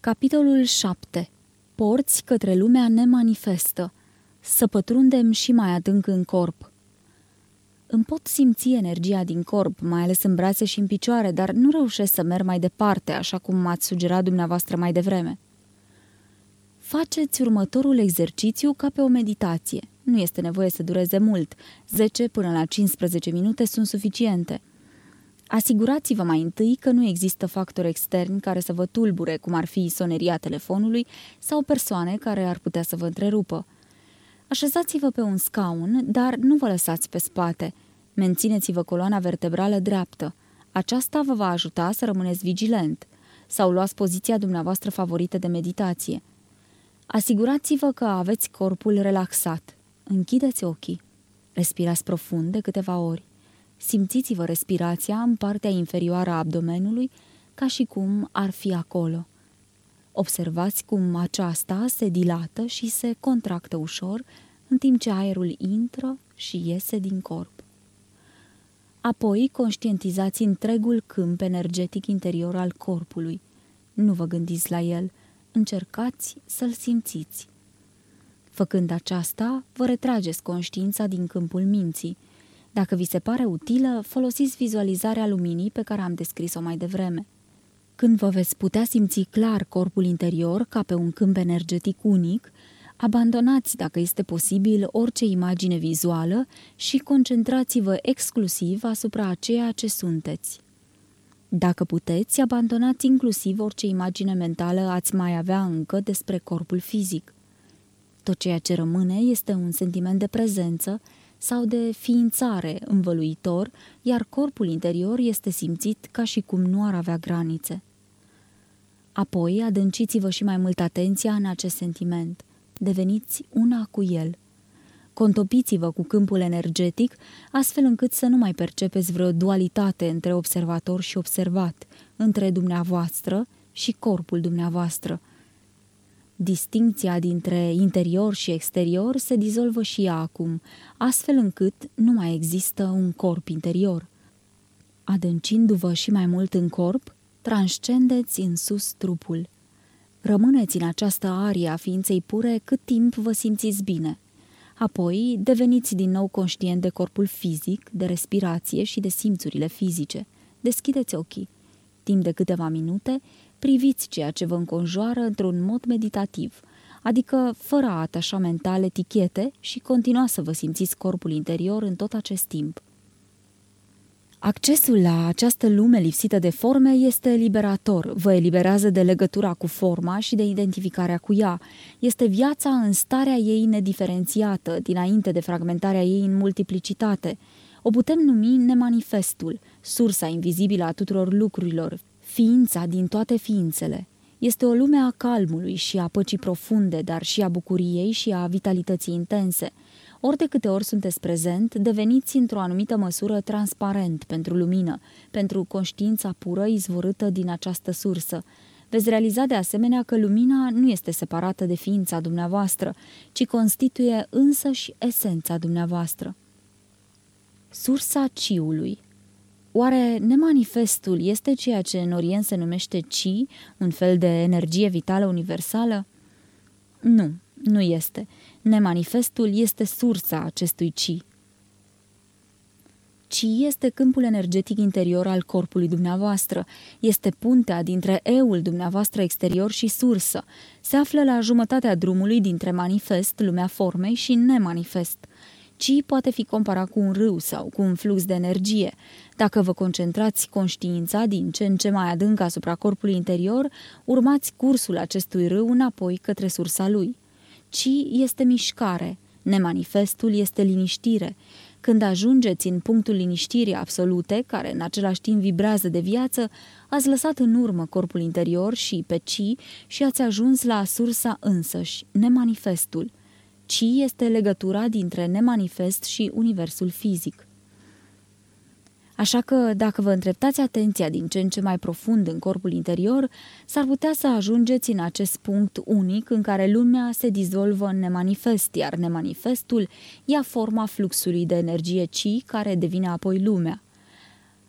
Capitolul 7. Porți către lumea nemanifestă. Să pătrundem și mai adânc în corp. Îmi pot simți energia din corp, mai ales în brațe și în picioare, dar nu reușesc să merg mai departe, așa cum m-ați sugerat dumneavoastră mai devreme. Faceți următorul exercițiu ca pe o meditație. Nu este nevoie să dureze mult. 10 până la 15 minute sunt suficiente. Asigurați-vă mai întâi că nu există factori externi care să vă tulbure, cum ar fi soneria telefonului sau persoane care ar putea să vă întrerupă. Așezați-vă pe un scaun, dar nu vă lăsați pe spate. Mențineți-vă coloana vertebrală dreaptă. Aceasta vă va ajuta să rămâneți vigilent. Sau luați poziția dumneavoastră favorită de meditație. Asigurați-vă că aveți corpul relaxat. Închideți ochii. Respirați profund de câteva ori. Simțiți-vă respirația în partea inferioară a abdomenului, ca și cum ar fi acolo. Observați cum aceasta se dilată și se contractă ușor, în timp ce aerul intră și iese din corp. Apoi conștientizați întregul câmp energetic interior al corpului. Nu vă gândiți la el, încercați să-l simțiți. Făcând aceasta, vă retrageți conștiința din câmpul minții. Dacă vi se pare utilă, folosiți vizualizarea luminii pe care am descris-o mai devreme. Când vă veți putea simți clar corpul interior ca pe un câmp energetic unic, abandonați, dacă este posibil, orice imagine vizuală și concentrați-vă exclusiv asupra a ceea ce sunteți. Dacă puteți, abandonați inclusiv orice imagine mentală ați mai avea încă despre corpul fizic. Tot ceea ce rămâne este un sentiment de prezență sau de ființare învăluitor, iar corpul interior este simțit ca și cum nu ar avea granițe. Apoi adânciți-vă și mai mult atenția în acest sentiment. Deveniți una cu el. Contopiți-vă cu câmpul energetic, astfel încât să nu mai percepeți vreo dualitate între observator și observat, între dumneavoastră și corpul dumneavoastră. Distincția dintre interior și exterior se dizolvă și ea acum, astfel încât nu mai există un corp interior. Adâncindu-vă și mai mult în corp, transcendeți în sus trupul. Rămâneți în această arie a ființei pure cât timp vă simțiți bine. Apoi deveniți din nou conștient de corpul fizic, de respirație și de simțurile fizice. Deschideți ochii. Timp de câteva minute, priviți ceea ce vă înconjoară într-un mod meditativ, adică fără a atașa mental etichete și continua să vă simțiți corpul interior în tot acest timp. Accesul la această lume lipsită de forme este liberator, vă eliberează de legătura cu forma și de identificarea cu ea. Este viața în starea ei nediferențiată, dinainte de fragmentarea ei în multiplicitate. O putem numi nemanifestul, sursa invizibilă a tuturor lucrurilor, ființa din toate ființele. Este o lume a calmului și a păcii profunde, dar și a bucuriei și a vitalității intense – ori de câte ori sunteți prezent, deveniți într-o anumită măsură transparent pentru lumină, pentru conștiința pură izvorâtă din această sursă. Veți realiza de asemenea că lumina nu este separată de ființa dumneavoastră, ci constituie însăși esența dumneavoastră. Sursa ciului Oare nemanifestul este ceea ce în Orient se numește ci, un fel de energie vitală universală? Nu, nu este. Nemanifestul este sursa acestui ci. Ci este câmpul energetic interior al corpului dumneavoastră, este puntea dintre eul dumneavoastră exterior și sursă. Se află la jumătatea drumului dintre manifest, lumea formei, și nemanifest. Ci poate fi comparat cu un râu sau cu un flux de energie. Dacă vă concentrați conștiința din ce în ce mai adânc asupra corpului interior, urmați cursul acestui râu înapoi către sursa lui ci este mișcare, nemanifestul este liniștire. Când ajungeți în punctul liniștirii absolute, care în același timp vibrează de viață, ați lăsat în urmă corpul interior și pe ci și ați ajuns la sursa însăși, nemanifestul. Ci este legătura dintre nemanifest și universul fizic. Așa că, dacă vă întreptați atenția din ce în ce mai profund în corpul interior, s-ar putea să ajungeți în acest punct unic în care lumea se dizolvă în nemanifest, iar nemanifestul ia forma fluxului de energie ci care devine apoi lumea.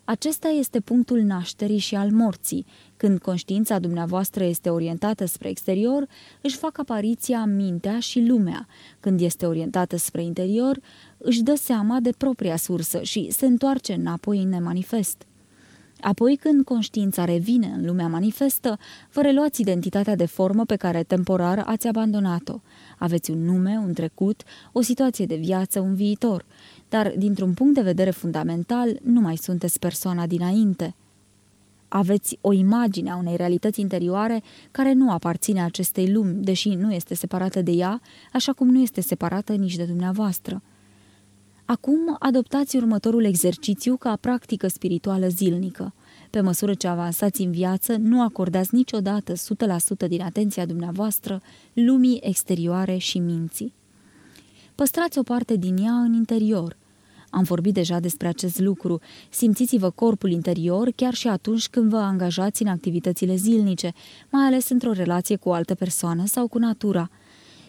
Acesta este punctul nașterii și al morții, Când conștiința dumneavoastră este orientată spre exterior, își fac apariția mintea și lumea. Când este orientată spre interior, își dă seama de propria sursă și se întoarce înapoi în nemanifest. Apoi, când conștiința revine în lumea manifestă, vă reluați identitatea de formă pe care temporar ați abandonat-o. Aveți un nume, un trecut, o situație de viață, un viitor, dar dintr-un punct de vedere fundamental nu mai sunteți persoana dinainte. Aveți o imagine a unei realități interioare care nu aparține acestei lumi, deși nu este separată de ea, așa cum nu este separată nici de dumneavoastră. Acum adoptați următorul exercițiu ca practică spirituală zilnică. Pe măsură ce avansați în viață, nu acordați niciodată 100% din atenția dumneavoastră lumii exterioare și minții. Păstrați o parte din ea în interior. Am vorbit deja despre acest lucru. Simțiți-vă corpul interior chiar și atunci când vă angajați în activitățile zilnice, mai ales într-o relație cu o altă persoană sau cu natura.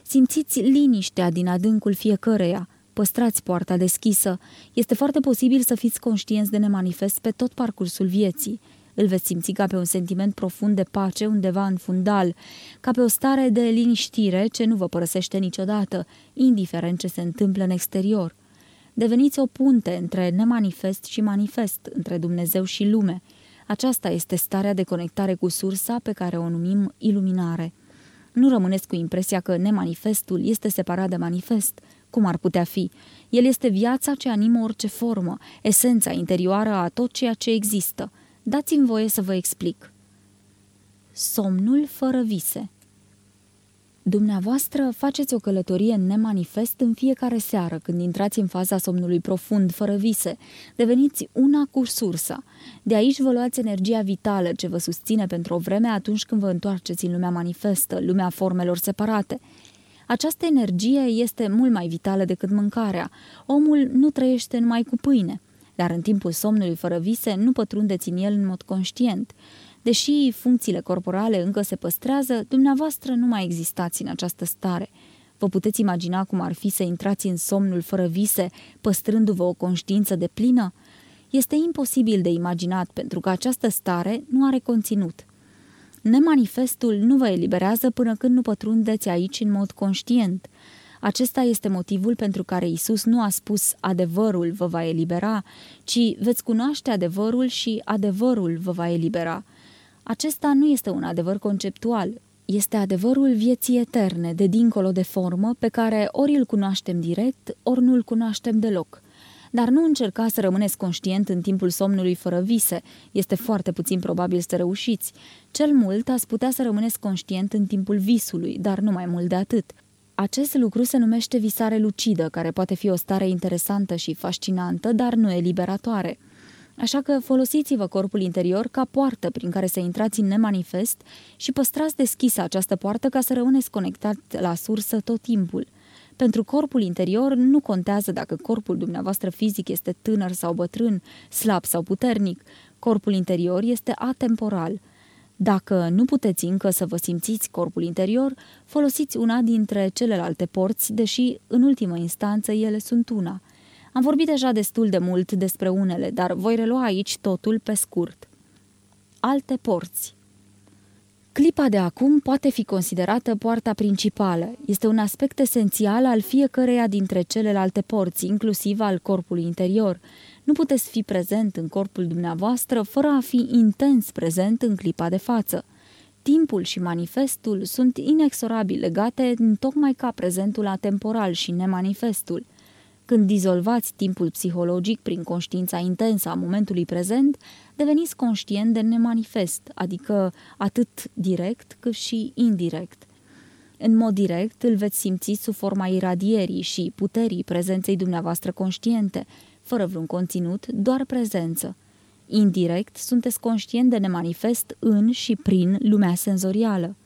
Simțiți liniștea din adâncul fiecăreia – Păstrați poarta deschisă. Este foarte posibil să fiți conștienți de nemanifest pe tot parcursul vieții. Îl veți simți ca pe un sentiment profund de pace undeva în fundal, ca pe o stare de liniștire ce nu vă părăsește niciodată, indiferent ce se întâmplă în exterior. Deveniți o punte între nemanifest și manifest, între Dumnezeu și lume. Aceasta este starea de conectare cu sursa pe care o numim iluminare. Nu rămâneți cu impresia că nemanifestul este separat de manifest – cum ar putea fi? El este viața ce animă orice formă, esența interioară a tot ceea ce există. Dați-mi voie să vă explic. Somnul fără vise Dumneavoastră faceți o călătorie în nemanifest în fiecare seară când intrați în faza somnului profund, fără vise. Deveniți una cu sursa. De aici vă luați energia vitală ce vă susține pentru o vreme atunci când vă întoarceți în lumea manifestă, lumea formelor separate. Această energie este mult mai vitală decât mâncarea. Omul nu trăiește numai cu pâine, dar în timpul somnului fără vise nu pătrundeți în el în mod conștient. Deși funcțiile corporale încă se păstrează, dumneavoastră nu mai existați în această stare. Vă puteți imagina cum ar fi să intrați în somnul fără vise, păstrându-vă o conștiință de plină? Este imposibil de imaginat pentru că această stare nu are conținut. Nemanifestul nu vă eliberează până când nu pătrundeți aici în mod conștient. Acesta este motivul pentru care Isus nu a spus adevărul vă va elibera, ci veți cunoaște adevărul și adevărul vă va elibera. Acesta nu este un adevăr conceptual, este adevărul vieții eterne, de dincolo de formă, pe care ori îl cunoaștem direct, ori nu îl cunoaștem deloc – dar nu încerca să rămâneți conștient în timpul somnului fără vise. Este foarte puțin probabil să reușiți. Cel mult ați putea să rămâneți conștient în timpul visului, dar nu mai mult de atât. Acest lucru se numește visare lucidă, care poate fi o stare interesantă și fascinantă, dar nu eliberatoare. Așa că folosiți-vă corpul interior ca poartă prin care să intrați în nemanifest și păstrați deschisă această poartă ca să rămâneți conectat la sursă tot timpul – pentru corpul interior nu contează dacă corpul dumneavoastră fizic este tânăr sau bătrân, slab sau puternic. Corpul interior este atemporal. Dacă nu puteți încă să vă simțiți corpul interior, folosiți una dintre celelalte porți, deși, în ultimă instanță, ele sunt una. Am vorbit deja destul de mult despre unele, dar voi relua aici totul pe scurt. Alte porți Clipa de acum poate fi considerată poarta principală. Este un aspect esențial al fiecăreia dintre celelalte porți, inclusiv al corpului interior. Nu puteți fi prezent în corpul dumneavoastră fără a fi intens prezent în clipa de față. Timpul și manifestul sunt inexorabil legate tocmai ca prezentul atemporal și nemanifestul. Când dizolvați timpul psihologic prin conștiința intensă a momentului prezent, deveniți conștient de nemanifest, adică atât direct cât și indirect. În mod direct îl veți simți sub forma iradierii și puterii prezenței dumneavoastră conștiente, fără vreun conținut, doar prezență. Indirect, sunteți conștient de nemanifest în și prin lumea senzorială.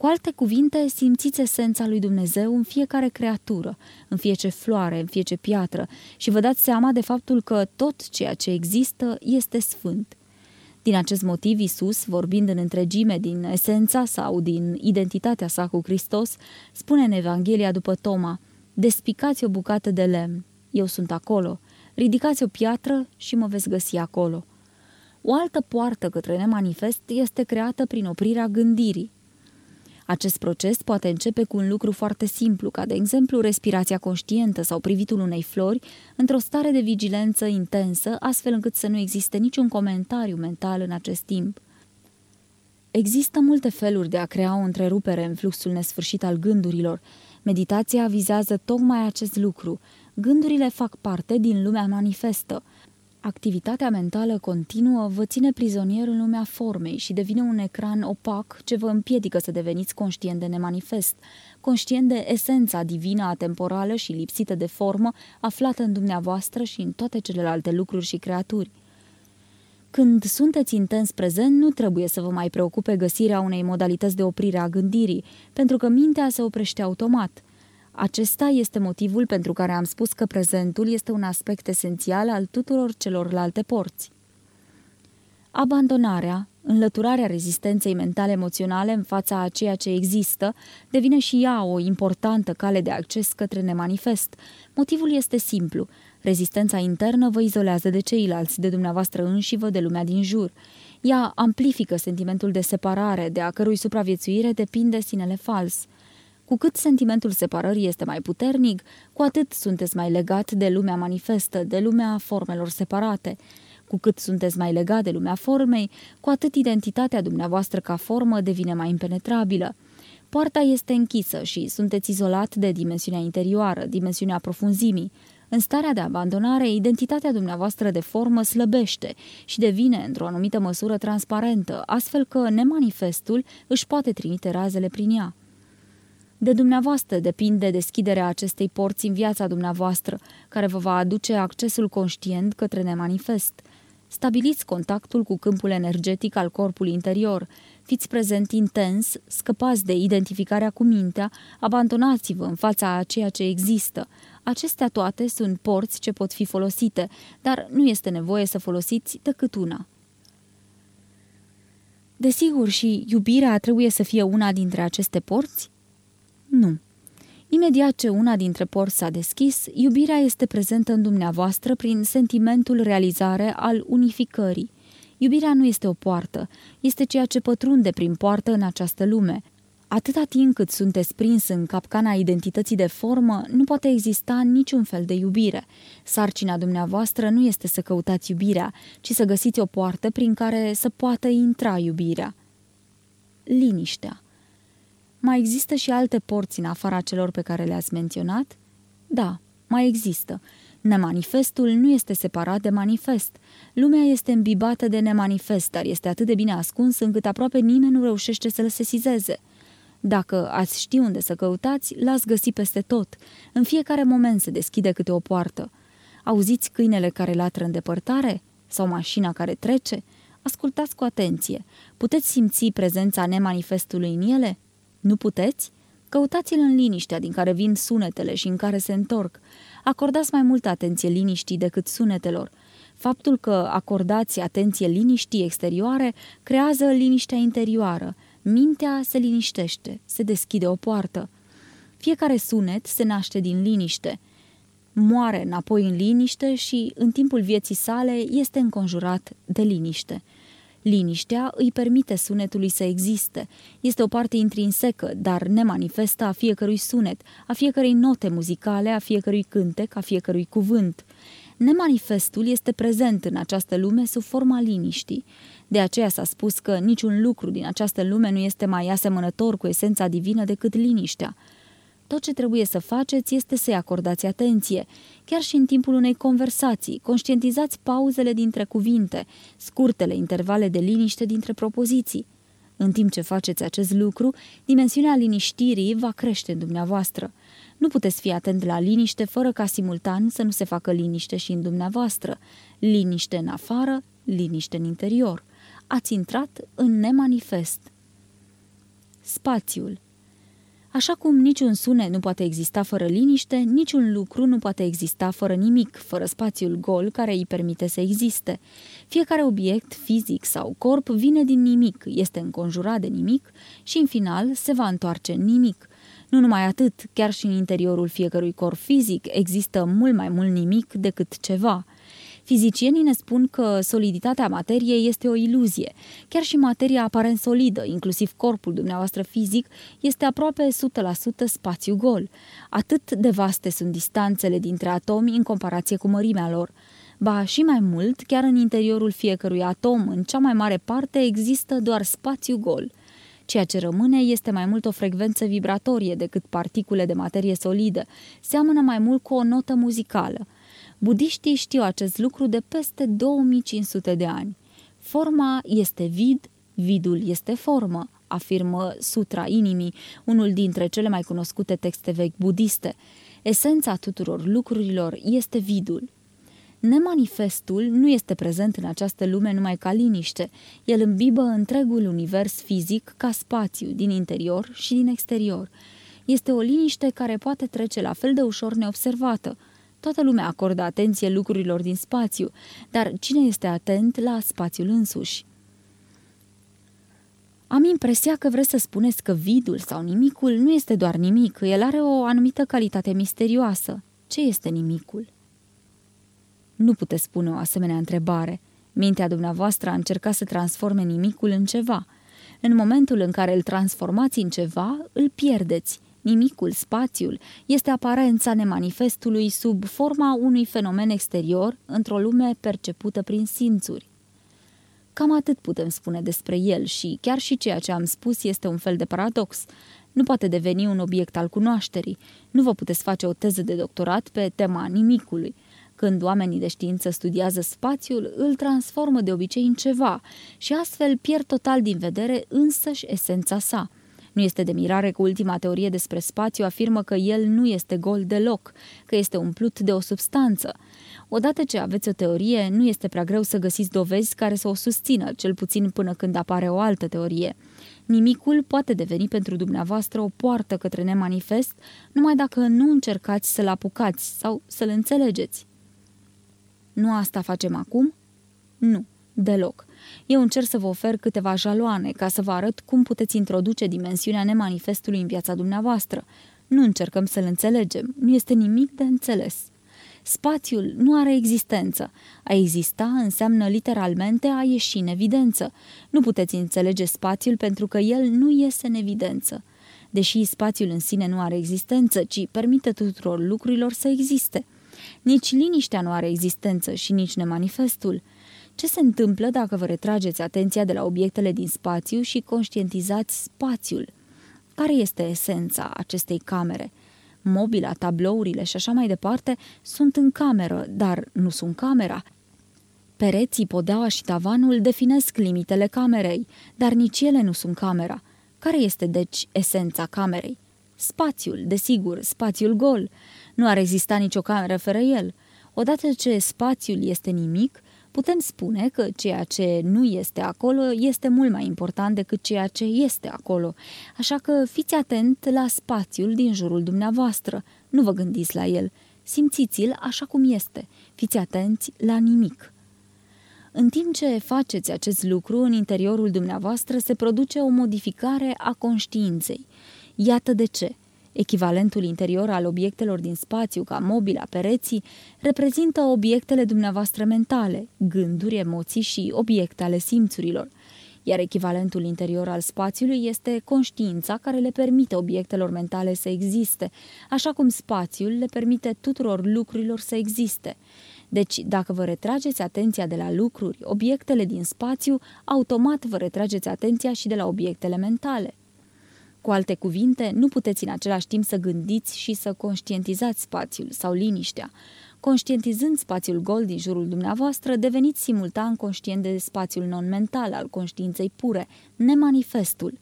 Cu alte cuvinte, simțiți esența lui Dumnezeu în fiecare creatură, în fiecare floare, în fiecare piatră și vă dați seama de faptul că tot ceea ce există este sfânt. Din acest motiv, Isus, vorbind în întregime din esența sau din identitatea sa cu Hristos, spune în Evanghelia după Toma, Despicați o bucată de lemn, eu sunt acolo, ridicați o piatră și mă veți găsi acolo. O altă poartă către nemanifest este creată prin oprirea gândirii. Acest proces poate începe cu un lucru foarte simplu, ca de exemplu respirația conștientă sau privitul unei flori, într-o stare de vigilență intensă, astfel încât să nu existe niciun comentariu mental în acest timp. Există multe feluri de a crea o întrerupere în fluxul nesfârșit al gândurilor. Meditația vizează tocmai acest lucru. Gândurile fac parte din lumea manifestă. Activitatea mentală continuă vă ține prizonier în lumea formei și devine un ecran opac ce vă împiedică să deveniți conștient de nemanifest, conștient de esența divină atemporală și lipsită de formă aflată în dumneavoastră și în toate celelalte lucruri și creaturi. Când sunteți intens prezent, nu trebuie să vă mai preocupe găsirea unei modalități de oprire a gândirii, pentru că mintea se oprește automat – acesta este motivul pentru care am spus că prezentul este un aspect esențial al tuturor celorlalte porți. Abandonarea, înlăturarea rezistenței mentale-emoționale în fața a ceea ce există, devine și ea o importantă cale de acces către nemanifest. Motivul este simplu. Rezistența internă vă izolează de ceilalți, de dumneavoastră înșivă, de lumea din jur. Ea amplifică sentimentul de separare, de a cărui supraviețuire depinde sinele fals – cu cât sentimentul separării este mai puternic, cu atât sunteți mai legat de lumea manifestă, de lumea formelor separate. Cu cât sunteți mai legat de lumea formei, cu atât identitatea dumneavoastră ca formă devine mai impenetrabilă. Poarta este închisă și sunteți izolat de dimensiunea interioară, dimensiunea profunzimii. În starea de abandonare, identitatea dumneavoastră de formă slăbește și devine, într-o anumită măsură, transparentă, astfel că nemanifestul își poate trimite razele prin ea. De dumneavoastră depinde deschiderea acestei porți în viața dumneavoastră, care vă va aduce accesul conștient către nemanifest. Stabiliți contactul cu câmpul energetic al corpului interior, fiți prezent intens, scăpați de identificarea cu mintea, abandonați-vă în fața a ceea ce există. Acestea toate sunt porți ce pot fi folosite, dar nu este nevoie să folosiți decât una. Desigur, și iubirea trebuie să fie una dintre aceste porți? Nu. Imediat ce una dintre porți s-a deschis, iubirea este prezentă în dumneavoastră prin sentimentul realizare al unificării. Iubirea nu este o poartă, este ceea ce pătrunde prin poartă în această lume. Atâta timp cât sunteți prins în capcana identității de formă, nu poate exista niciun fel de iubire. Sarcina dumneavoastră nu este să căutați iubirea, ci să găsiți o poartă prin care să poată intra iubirea. Liniștea mai există și alte porți în afara celor pe care le-ați menționat? Da, mai există. Nemanifestul nu este separat de manifest. Lumea este îmbibată de nemanifest, dar este atât de bine ascuns încât aproape nimeni nu reușește să-l sesizeze. Dacă ați ști unde să căutați, l-ați găsi peste tot. În fiecare moment se deschide câte o poartă. Auziți câinele care latră în depărtare? Sau mașina care trece? Ascultați cu atenție. Puteți simți prezența nemanifestului în ele? Nu puteți? Căutați-l în liniștea din care vin sunetele și în care se întorc. Acordați mai multă atenție liniștii decât sunetelor. Faptul că acordați atenție liniștii exterioare creează liniștea interioară. Mintea se liniștește, se deschide o poartă. Fiecare sunet se naște din liniște. Moare înapoi în liniște și, în timpul vieții sale, este înconjurat de liniște. Liniștea îi permite sunetului să existe. Este o parte intrinsecă, dar nemanifestă a fiecărui sunet, a fiecărei note muzicale, a fiecărui cântec, a fiecărui cuvânt. Nemanifestul este prezent în această lume sub forma liniștii. De aceea s-a spus că niciun lucru din această lume nu este mai asemănător cu esența divină decât liniștea. Tot ce trebuie să faceți este să-i acordați atenție. Chiar și în timpul unei conversații, conștientizați pauzele dintre cuvinte, scurtele intervale de liniște dintre propoziții. În timp ce faceți acest lucru, dimensiunea liniștirii va crește în dumneavoastră. Nu puteți fi atent la liniște fără ca simultan să nu se facă liniște și în dumneavoastră. Liniște în afară, liniște în interior. Ați intrat în nemanifest. Spațiul Așa cum niciun sunet nu poate exista fără liniște, niciun lucru nu poate exista fără nimic, fără spațiul gol care îi permite să existe. Fiecare obiect, fizic sau corp, vine din nimic, este înconjurat de nimic și, în final, se va întoarce în nimic. Nu numai atât, chiar și în interiorul fiecărui corp fizic există mult mai mult nimic decât ceva – Fizicienii ne spun că soliditatea materiei este o iluzie. Chiar și materia aparent solidă, inclusiv corpul dumneavoastră fizic, este aproape 100% spațiu gol. Atât de vaste sunt distanțele dintre atomi în comparație cu mărimea lor. Ba și mai mult, chiar în interiorul fiecărui atom, în cea mai mare parte, există doar spațiu gol. Ceea ce rămâne este mai mult o frecvență vibratorie decât particule de materie solidă, seamănă mai mult cu o notă muzicală. Budiștii știu acest lucru de peste 2500 de ani. Forma este vid, vidul este formă, afirmă Sutra Inimii, unul dintre cele mai cunoscute texte vechi budiste. Esența tuturor lucrurilor este vidul. Nemanifestul nu este prezent în această lume numai ca liniște. El îmbibă întregul univers fizic ca spațiu, din interior și din exterior. Este o liniște care poate trece la fel de ușor neobservată. Toată lumea acordă atenție lucrurilor din spațiu, dar cine este atent la spațiul însuși? Am impresia că vreți să spuneți că vidul sau nimicul nu este doar nimic, el are o anumită calitate misterioasă. Ce este nimicul? Nu puteți spune o asemenea întrebare. Mintea dumneavoastră a încercat să transforme nimicul în ceva. În momentul în care îl transformați în ceva, îl pierdeți. Nimicul, spațiul, este aparența nemanifestului sub forma unui fenomen exterior într-o lume percepută prin simțuri. Cam atât putem spune despre el și chiar și ceea ce am spus este un fel de paradox. Nu poate deveni un obiect al cunoașterii. Nu vă puteți face o teză de doctorat pe tema nimicului. Când oamenii de știință studiază spațiul, îl transformă de obicei în ceva și astfel pierd total din vedere însăși esența sa. Nu este de mirare că ultima teorie despre spațiu afirmă că el nu este gol deloc, că este umplut de o substanță. Odată ce aveți o teorie, nu este prea greu să găsiți dovezi care să o susțină, cel puțin până când apare o altă teorie. Nimicul poate deveni pentru dumneavoastră o poartă către nemanifest, numai dacă nu încercați să-l apucați sau să-l înțelegeți. Nu asta facem acum? Nu, deloc. Eu încerc să vă ofer câteva jaloane ca să vă arăt cum puteți introduce dimensiunea nemanifestului în viața dumneavoastră. Nu încercăm să-l înțelegem, nu este nimic de înțeles. Spațiul nu are existență. A exista înseamnă literalmente a ieși în evidență. Nu puteți înțelege spațiul pentru că el nu iese în evidență. Deși spațiul în sine nu are existență, ci permite tuturor lucrurilor să existe – nici liniștea nu are existență și nici nemanifestul. Ce se întâmplă dacă vă retrageți atenția de la obiectele din spațiu și conștientizați spațiul? Care este esența acestei camere? Mobila, tablourile și așa mai departe sunt în cameră, dar nu sunt camera. Pereții, podeaua și tavanul definesc limitele camerei, dar nici ele nu sunt camera. Care este, deci, esența camerei? Spațiul, desigur, spațiul gol. Nu ar exista nicio cameră fără el. Odată ce spațiul este nimic, putem spune că ceea ce nu este acolo este mult mai important decât ceea ce este acolo. Așa că fiți atent la spațiul din jurul dumneavoastră. Nu vă gândiți la el. Simțiți-l așa cum este. Fiți atenți la nimic. În timp ce faceți acest lucru, în interiorul dumneavoastră se produce o modificare a conștiinței. Iată de ce. Echivalentul interior al obiectelor din spațiu, ca mobila, pereții, reprezintă obiectele dumneavoastră mentale, gânduri, emoții și obiecte ale simțurilor, iar echivalentul interior al spațiului este conștiința care le permite obiectelor mentale să existe, așa cum spațiul le permite tuturor lucrurilor să existe. Deci, dacă vă retrageți atenția de la lucruri, obiectele din spațiu, automat vă retrageți atenția și de la obiectele mentale. Cu alte cuvinte, nu puteți în același timp să gândiți și să conștientizați spațiul sau liniștea. Conștientizând spațiul gol din jurul dumneavoastră, deveniți simultan conștient de spațiul non-mental al conștiinței pure, nemanifestul.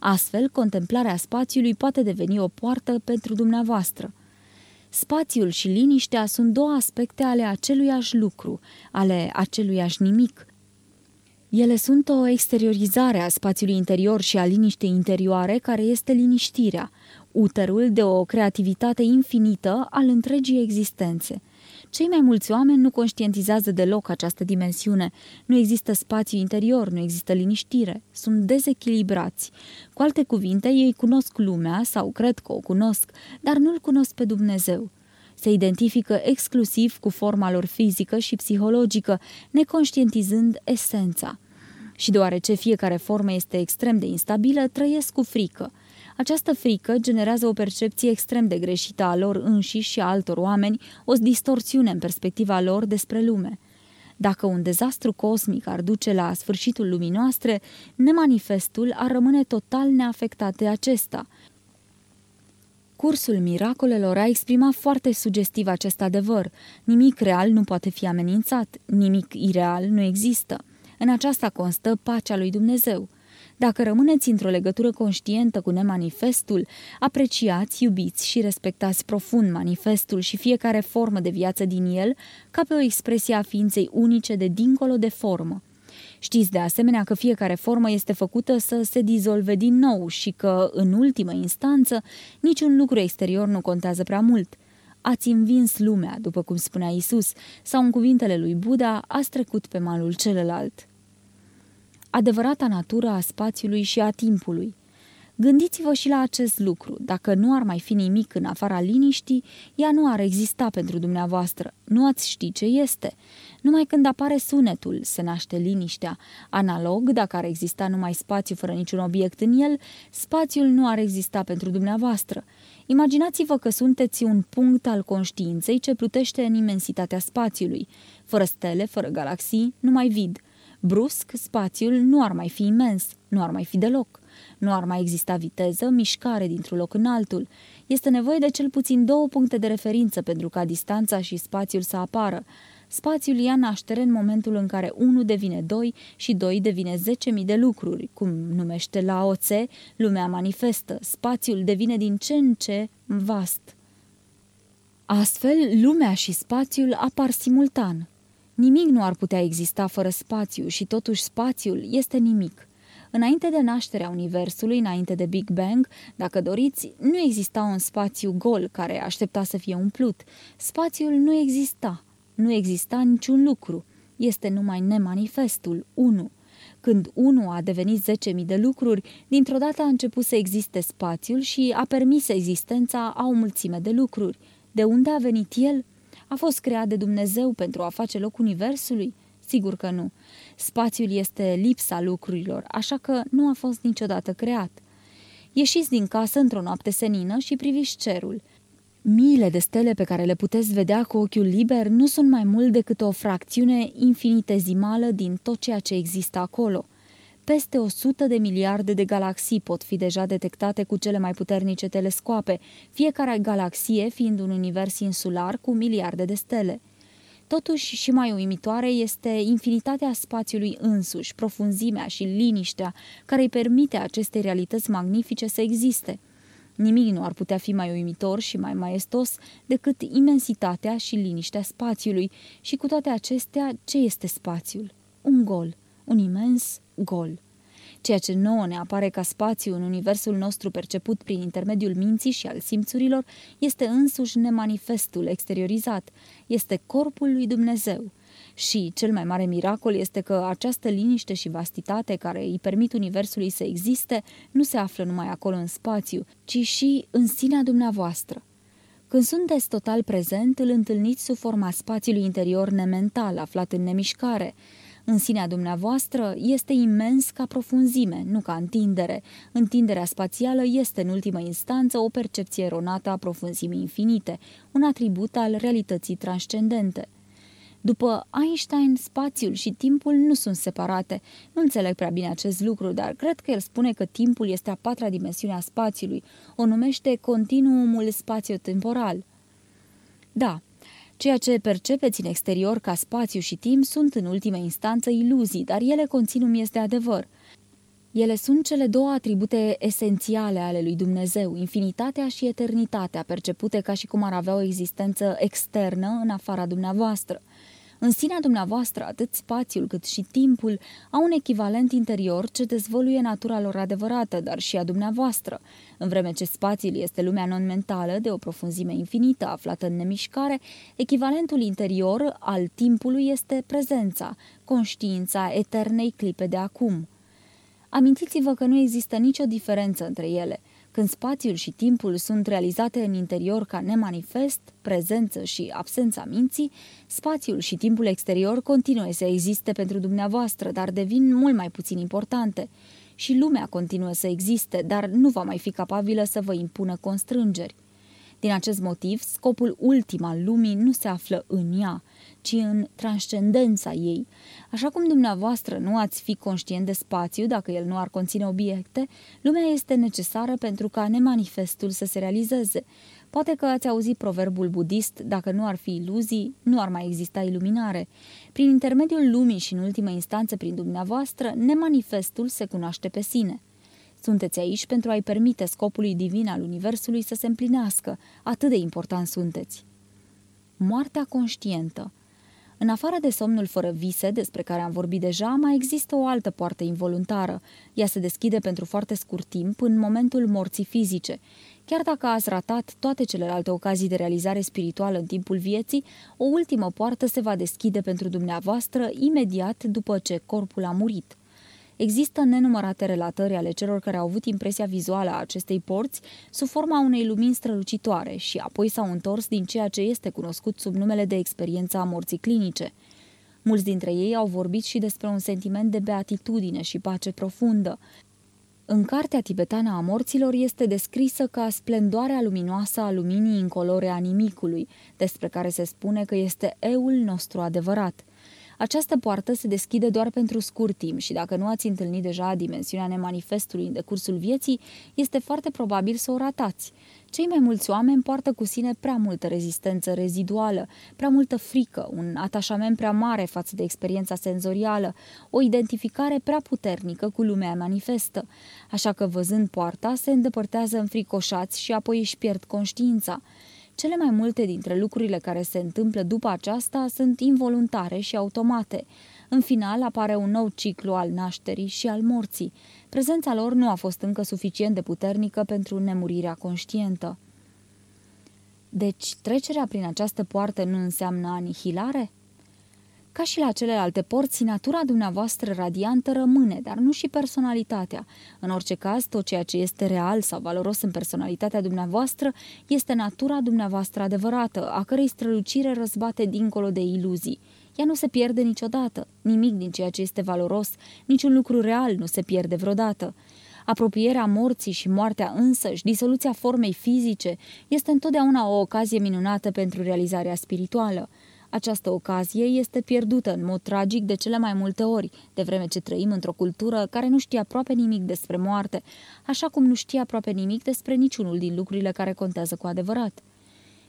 Astfel, contemplarea spațiului poate deveni o poartă pentru dumneavoastră. Spațiul și liniștea sunt două aspecte ale aceluiași lucru, ale aceluiași nimic – ele sunt o exteriorizare a spațiului interior și a liniștei interioare, care este liniștirea, uterul de o creativitate infinită al întregii existențe. Cei mai mulți oameni nu conștientizează deloc această dimensiune. Nu există spațiu interior, nu există liniștire. Sunt dezechilibrați. Cu alte cuvinte, ei cunosc lumea sau cred că o cunosc, dar nu-L cunosc pe Dumnezeu. Se identifică exclusiv cu forma lor fizică și psihologică, neconștientizând esența. Și deoarece fiecare formă este extrem de instabilă, trăiesc cu frică. Această frică generează o percepție extrem de greșită a lor înșiși și a altor oameni, o distorsiune în perspectiva lor despre lume. Dacă un dezastru cosmic ar duce la sfârșitul lumii noastre, nemanifestul ar rămâne total neafectat de acesta. Cursul miracolelor a exprimat foarte sugestiv acest adevăr. Nimic real nu poate fi amenințat, nimic ireal nu există. În aceasta constă pacea lui Dumnezeu. Dacă rămâneți într-o legătură conștientă cu nemanifestul, apreciați, iubiți și respectați profund manifestul și fiecare formă de viață din el ca pe o expresie a ființei unice de dincolo de formă. Știți de asemenea că fiecare formă este făcută să se dizolve din nou și că, în ultimă instanță, niciun lucru exterior nu contează prea mult. Ați învins lumea, după cum spunea Isus, sau în cuvintele lui Buddha, ați trecut pe malul celălalt adevărata natură a spațiului și a timpului. Gândiți-vă și la acest lucru. Dacă nu ar mai fi nimic în afara liniștii, ea nu ar exista pentru dumneavoastră. Nu ați ști ce este. Numai când apare sunetul, se naște liniștea. Analog, dacă ar exista numai spațiu fără niciun obiect în el, spațiul nu ar exista pentru dumneavoastră. Imaginați-vă că sunteți un punct al conștiinței ce plutește în imensitatea spațiului. Fără stele, fără galaxii, numai vid – Brusc, spațiul nu ar mai fi imens, nu ar mai fi deloc. Nu ar mai exista viteză, mișcare dintr-un loc în altul. Este nevoie de cel puțin două puncte de referință pentru ca distanța și spațiul să apară. Spațiul ia naștere în momentul în care 1 devine 2 și 2 devine 10.000 de lucruri, cum numește la Tse, lumea manifestă. Spațiul devine din ce în ce vast. Astfel, lumea și spațiul apar simultan. Nimic nu ar putea exista fără spațiu și totuși spațiul este nimic. Înainte de nașterea Universului, înainte de Big Bang, dacă doriți, nu exista un spațiu gol care aștepta să fie umplut. Spațiul nu exista. Nu exista niciun lucru. Este numai nemanifestul, unu. Când unu a devenit 10.000 de lucruri, dintr-o dată a început să existe spațiul și a permis existența a o mulțime de lucruri. De unde a venit el? A fost creat de Dumnezeu pentru a face loc universului? Sigur că nu. Spațiul este lipsa lucrurilor, așa că nu a fost niciodată creat. Ieșiți din casă într-o noapte senină și priviți cerul. Miile de stele pe care le puteți vedea cu ochiul liber nu sunt mai mult decât o fracțiune infinitezimală din tot ceea ce există acolo. Peste 100 de miliarde de galaxii pot fi deja detectate cu cele mai puternice telescoape, fiecare galaxie fiind un univers insular cu miliarde de stele. Totuși și mai uimitoare este infinitatea spațiului însuși, profunzimea și liniștea care îi permite acestei realități magnifice să existe. Nimic nu ar putea fi mai uimitor și mai maestos decât imensitatea și liniștea spațiului și cu toate acestea, ce este spațiul? Un gol, un imens gol. Ceea ce nouă ne apare ca spațiu în universul nostru perceput prin intermediul minții și al simțurilor este însuși nemanifestul exteriorizat, este corpul lui Dumnezeu. Și cel mai mare miracol este că această liniște și vastitate care îi permit universului să existe nu se află numai acolo în spațiu, ci și în sinea dumneavoastră. Când sunteți total prezent, îl întâlniți sub forma spațiului interior nemental, aflat în nemișcare, în sinea dumneavoastră este imens ca profunzime, nu ca întindere. Întinderea spațială este în ultimă instanță o percepție eronată a profunzimii infinite, un atribut al realității transcendente. După Einstein, spațiul și timpul nu sunt separate. Nu înțeleg prea bine acest lucru, dar cred că el spune că timpul este a patra dimensiune a spațiului. O numește continuumul spațio-temporal. Da, Ceea ce percepeți în exterior ca spațiu și timp sunt în ultimă instanță iluzii, dar ele conțin un miez de adevăr. Ele sunt cele două atribute esențiale ale lui Dumnezeu, infinitatea și eternitatea, percepute ca și cum ar avea o existență externă în afara dumneavoastră. În sinea dumneavoastră, atât spațiul cât și timpul au un echivalent interior ce dezvăluie natura lor adevărată, dar și a dumneavoastră. În vreme ce spațiul este lumea non-mentală de o profunzime infinită aflată în nemișcare, echivalentul interior al timpului este prezența, conștiința eternei clipe de acum. Amintiți-vă că nu există nicio diferență între ele – Când spațiul și timpul sunt realizate în interior ca nemanifest, prezență și absența minții, spațiul și timpul exterior continuă să existe pentru dumneavoastră, dar devin mult mai puțin importante. Și lumea continuă să existe, dar nu va mai fi capabilă să vă impună constrângeri. Din acest motiv, scopul ultim al lumii nu se află în ea, ci în transcendența ei. Așa cum dumneavoastră nu ați fi conștient de spațiu dacă el nu ar conține obiecte, lumea este necesară pentru ca nemanifestul să se realizeze. Poate că ați auzit proverbul budist, dacă nu ar fi iluzii, nu ar mai exista iluminare. Prin intermediul lumii și în ultimă instanță prin dumneavoastră, nemanifestul se cunoaște pe sine. Sunteți aici pentru a-i permite scopului divin al Universului să se împlinească. Atât de important sunteți. Moartea conștientă în afară de somnul fără vise, despre care am vorbit deja, mai există o altă poartă involuntară. Ea se deschide pentru foarte scurt timp, în momentul morții fizice. Chiar dacă ați ratat toate celelalte ocazii de realizare spirituală în timpul vieții, o ultimă poartă se va deschide pentru dumneavoastră imediat după ce corpul a murit. Există nenumărate relatări ale celor care au avut impresia vizuală a acestei porți sub forma unei lumini strălucitoare și apoi s-au întors din ceea ce este cunoscut sub numele de experiența a morții clinice. Mulți dintre ei au vorbit și despre un sentiment de beatitudine și pace profundă. În cartea tibetană a morților este descrisă ca splendoarea luminoasă a luminii incolore a nimicului, despre care se spune că este eul nostru adevărat – această poartă se deschide doar pentru scurt timp și dacă nu ați întâlnit deja dimensiunea nemanifestului în decursul vieții, este foarte probabil să o ratați. Cei mai mulți oameni poartă cu sine prea multă rezistență reziduală, prea multă frică, un atașament prea mare față de experiența senzorială, o identificare prea puternică cu lumea manifestă. Așa că văzând poarta, se îndepărtează înfricoșați și apoi își pierd conștiința. Cele mai multe dintre lucrurile care se întâmplă după aceasta sunt involuntare și automate. În final apare un nou ciclu al nașterii și al morții. Prezența lor nu a fost încă suficient de puternică pentru nemurirea conștientă. Deci, trecerea prin această poartă nu înseamnă anihilare? Ca și la celelalte porți, natura dumneavoastră radiantă rămâne, dar nu și personalitatea. În orice caz, tot ceea ce este real sau valoros în personalitatea dumneavoastră este natura dumneavoastră adevărată, a cărei strălucire răzbate dincolo de iluzii. Ea nu se pierde niciodată. Nimic din ceea ce este valoros, niciun lucru real nu se pierde vreodată. Apropierea morții și moartea însăși, disoluția formei fizice, este întotdeauna o ocazie minunată pentru realizarea spirituală. Această ocazie este pierdută în mod tragic de cele mai multe ori, de vreme ce trăim într-o cultură care nu știe aproape nimic despre moarte, așa cum nu știe aproape nimic despre niciunul din lucrurile care contează cu adevărat.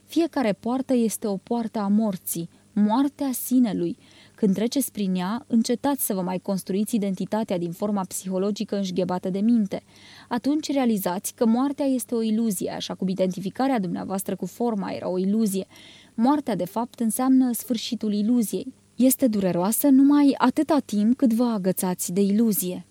Fiecare poartă este o poartă a morții, moartea sinelui. Când treceți prin ea, încetați să vă mai construiți identitatea din forma psihologică înșghebată de minte. Atunci realizați că moartea este o iluzie, așa cum identificarea dumneavoastră cu forma era o iluzie, Moartea, de fapt, înseamnă sfârșitul iluziei. Este dureroasă numai atâta timp cât vă agățați de iluzie.